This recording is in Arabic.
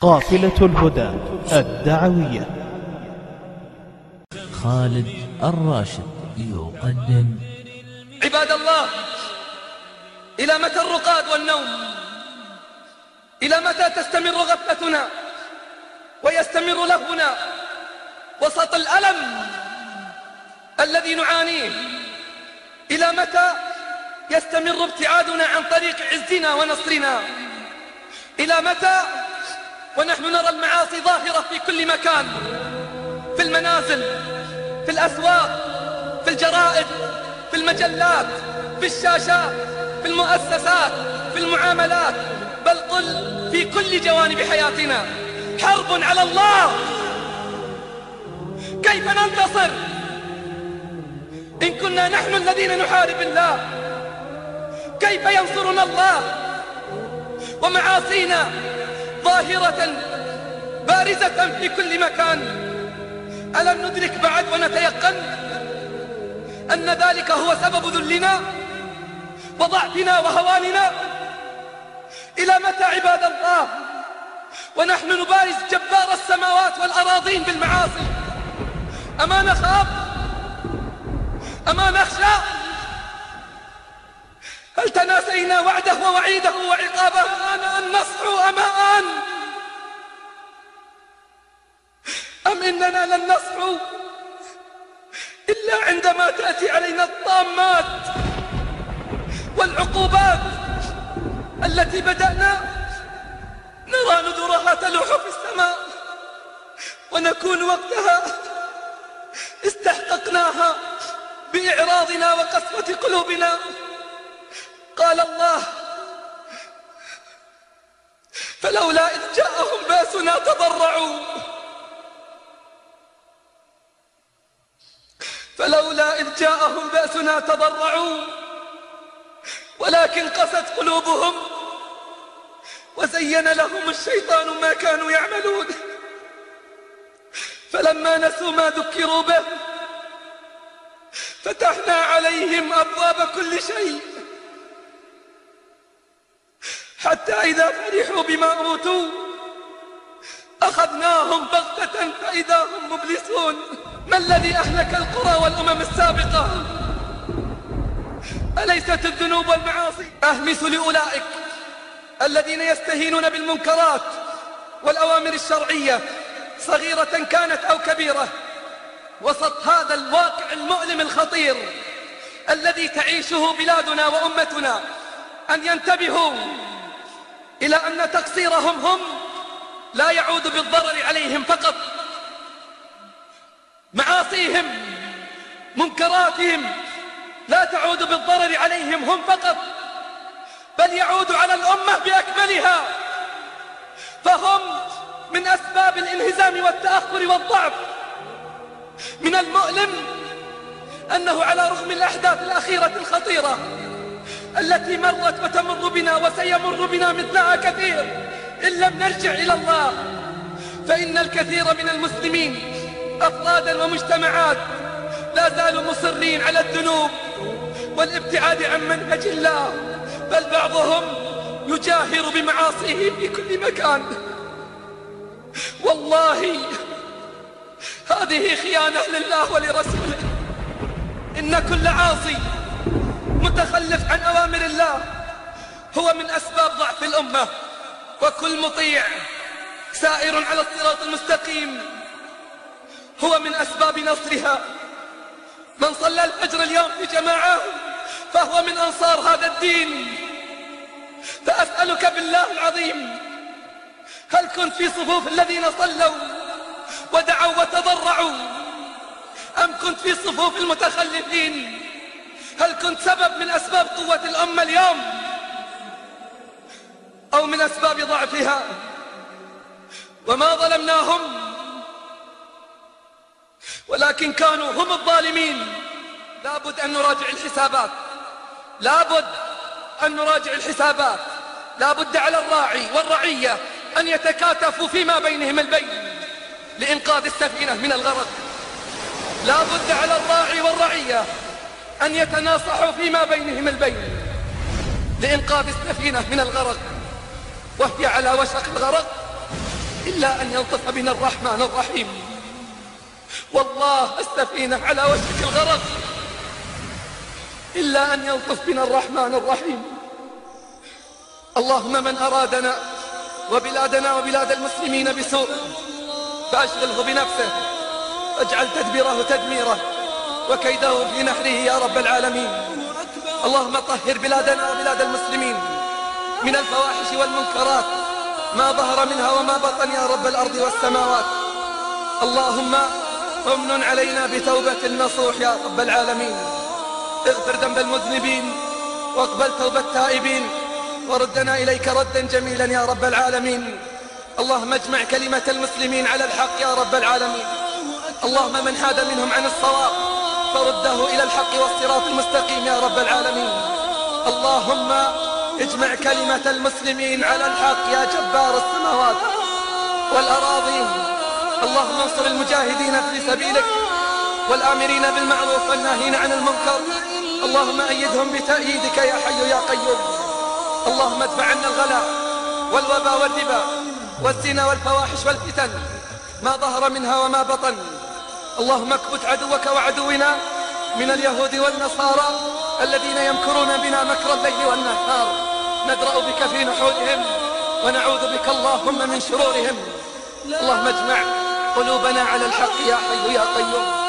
قافلة الهدى الدعوية. خالد الراشد يقدم. عباد الله إلى متى الرقاد والنوم؟ إلى متى تستمر غفلتنا؟ ويستمر لهونا وسط الألم الذي نعانيه؟ إلى متى يستمر ابتعادنا عن طريق عزنا ونصرنا؟ إلى متى ونحن نرى المعاصي ظاهرة في كل مكان. في المنازل في الأسواق في الجرائد في المجلات في الشاشات في المؤسسات في المعاملات. بل قل في كل جوانب حياتنا حرب على الله. كيف ننتصر؟ إن كنا نحن الذين نحارب الله كيف ينصرنا الله؟ ومعاصينا ظاهرة بارزة في كل مكان. ألم ندرك بعد ونتيقن أن ذلك هو سبب ذلنا وضعفنا وهواننا إلى متى عباد الله؟ ونحن نبارز جبار السماوات والأراضين بالمعاصي. أما نخاف أما نخشى هل تناسينا وعده ووعيده وعقابه أنا أن نصحو أما أن أم إننا لن نصحو إلا عندما تأتي علينا الطامات والعقوبات التي بدأنا نرى نذرها تلوح في السماء ونكون وقتها استحققناها بإعراضنا وقسوة قلوبنا. قال الله فلولا إذ جاءهم باسنا تضرعوا. فلولا إذ جاءهم بأسنا تضرعوا ولكن قست قلوبهم وزين لهم الشيطان ما كانوا يعملون. فلما نسوا ما ذكروا به فتحنا عليهم أبواب كل شيء. حتى إذا فرحوا بما أوتوا أخذناهم بغتة فإذا هم مبلسون. ما الذي أهلك القرى والأمم السابقة؟ أليست الذنوب والمعاصي؟ أهمس لأولئك الذين يستهينون بالمنكرات والأوامر الشرعية صغيرة كانت أو كبيرة. وسط هذا الواقع المؤلم الخطير الذي تعيشه بلادنا وأمتنا أن ينتبهوا إلى أن تقصيرهم هم لا يعود بالضرر عليهم فقط. معاصيهم منكراتهم لا تعود بالضرر عليهم هم فقط بل يعود على الأمة بأكملها. فهم من أسباب الانهزام والتأخر والضعف. من المؤلم أنه على رغم الأحداث الأخيرة الخطيرة التي مرت وتمر بنا وسيمر بنا مثلها كثير. إن لم نرجع إلى الله فإن الكثير من المسلمين أفرادا ومجتمعات لا زالوا مصرين على الذنوب والابتعاد عن منهج الله بل بعضهم يجاهر بمعاصيه في كل مكان. والله هذه خيانة لله ولرسوله. إن كل عاصي متخلف عن أوامر الله هو من أسباب ضعف الأمة. وكل مطيع سائر على الصراط المستقيم هو من أسباب نصرها. من صلى الفجر اليوم في جماعة فهو من أنصار هذا الدين. فأسألك بالله العظيم هل كنت في صفوف الذين صلوا ودعوا وتضرعوا أم كنت في صفوف المتخلفين؟ هل كنت سبب من أسباب قوة الأمة اليوم؟ أو من أسباب ضعفها؟ وما ظلمناهم؟ ولكن كانوا هم الظالمين. لابد أن نراجع الحسابات. لابد أن نراجع الحسابات. لابد على الراعي والرعية أن يتكاتفوا فيما بينهم البين لإنقاذ السفينة من الغرق. لابد على الراعي والرعية أن يتناصحوا فيما بينهم البين لإنقاذ السفينة من الغرق وهي على وشك الغرق إلا أن يلطف بنا الرحمن الرحيم. والله السفينة على وشك الغرق إلا أن يلطف بنا الرحمن الرحيم. اللهم من أرادنا وبلادنا وبلاد المسلمين بسوء فأشغله بنفسه اجعل تدبيره تدميره. وكيده في نحره يا رب العالمين. اللهم طهر بلادنا وبلاد المسلمين من الفواحش والمنكرات ما ظهر منها وما بطن يا رب الأرض والسماوات. اللهم امن علينا بتوبة النصوح يا رب العالمين. اغفر ذنب المذنبين واقبل توبة التائبين. وردنا إليك ردا جميلا يا رب العالمين. اللهم اجمع كلمة المسلمين على الحق يا رب العالمين. اللهم من حاد منهم عن الصواب. فرده إلى الحق والصراط المستقيم يا رب العالمين. اللهم اجمع كلمة المسلمين على الحق يا جبار السماوات والأراضين. اللهم انصر المجاهدين في سبيلك والآمرين بالمعروف والناهين عن المنكر. اللهم أيدهم بتأييدك يا حي يا قيوم. اللهم ادفع عنا الغلا والوبا والربا والزنا والفواحش والفتن. ما ظهر منها وما بطن. اللهم اكبت عدوك وعدونا من اليهود والنصارى الذين يمكرون بنا مكر الليل والنهار. ندرأ بك في نحورهم ونعوذ بك اللهم من شرورهم. اللهم اجمع قلوبنا على الحق يا حي يا قيوم.